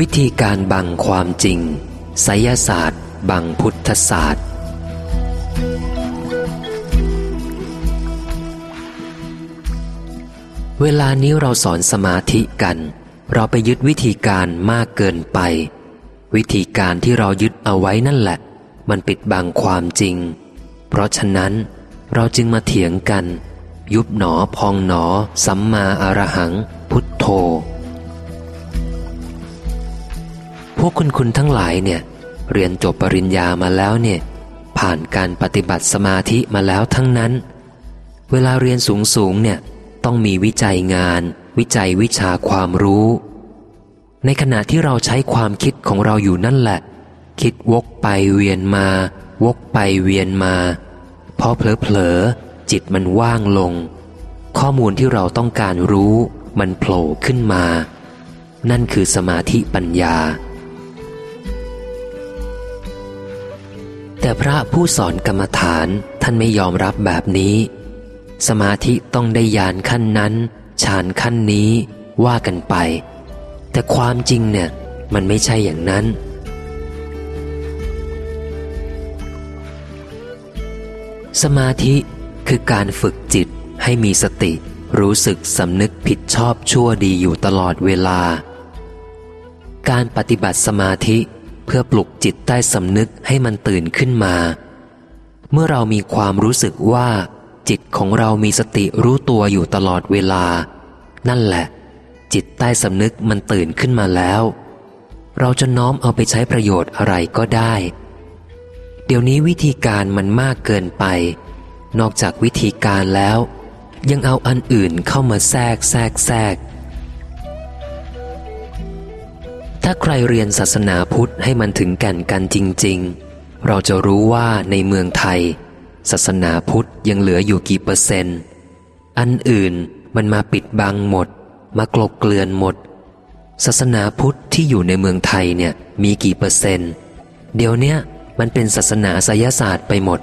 วิธีการบังความจริงไสยศาสตร์ บังพุทธศาสตร์ เวลานี้เราสอนสมาธิกัน เราไปยึดวิธีการมากเกินไป วิธีการที่เรายึดเอาไว้นั่นแหละ มันปิดบังความจริง เพราะฉะนั้นเราจึงมาเถียงกัน ยุบหนอพองหนอ สัมมาอารหัง พุทโธ วกคุณคุณทั้งหลายเนี่ย เรียนจบปริญญามาแล้วเนี่ย ผ่านการปฏิบัติสมาธิมาแล้วทั้งนั้น เวลาเรียนสูงสูงเนี่ย ต้องมีวิจัยงาน วิจัยวิชาความรู้ ในขณะที่เราใช้ความคิดของเราอยู่นั่นแหละ คิดวกไปเวียนมา วกไปเวียนมาพอเผลอๆจิตมันว่างลง ข้อมูลที่เราต้องการรู้มันโผล่ขึ้นมา นั่นคือสมาธิปัญญา แต่พระผู้สอนกรรมฐานท่านไม่ยอมรับแบบนี้ สมาธิต้องได้ยานขั้นนั้นฌานขั้นนี้ว่ากันไป แต่ความจริงเนี่ยมันไม่ใช่อย่างนั้น สมาธิคือการฝึกจิตให้มีสติ รู้สึกสำนึกผิดชอบชั่วดีอยู่ตลอดเวลา การปฏิบัติสมาธิ เพื่อปลุกจิตใต้สำนึกให้มันตื่นขึ้นมา เมื่อเรามีความรู้สึกว่า จิตของเรามีสติรู้ตัวอยู่ตลอดเวลา นั่นแหละ จิตใต้สำนึกมันตื่นขึ้นมาแล้ว เราจะน้อมเอาไปใช้ประโยชน์อะไรก็ได้ เดี๋ยวนี้วิธีการมันมากเกินไป นอกจากวิธีการแล้ว ยังเอาอันอื่นเข้ามาแทรกแทรกแทรก ถ้าใครเรียนศาสนาพุทธให้มันถึงแก่นกันจริง ๆ เราจะรู้ว่าในเมืองไทย ศาสนาพุทธยังเหลืออยู่กี่เปอร์เซนต์ อันอื่นมันมาปิดบังหมด มากลบเกลื่อนหมด ศาสนาพุทธที่อยู่ในเมืองไทยเนี่ยมีกี่เปอร์เซนต์ เดี๋ยวเนี้ยมันเป็นศาสนาไสยศาสตร์ไปหมด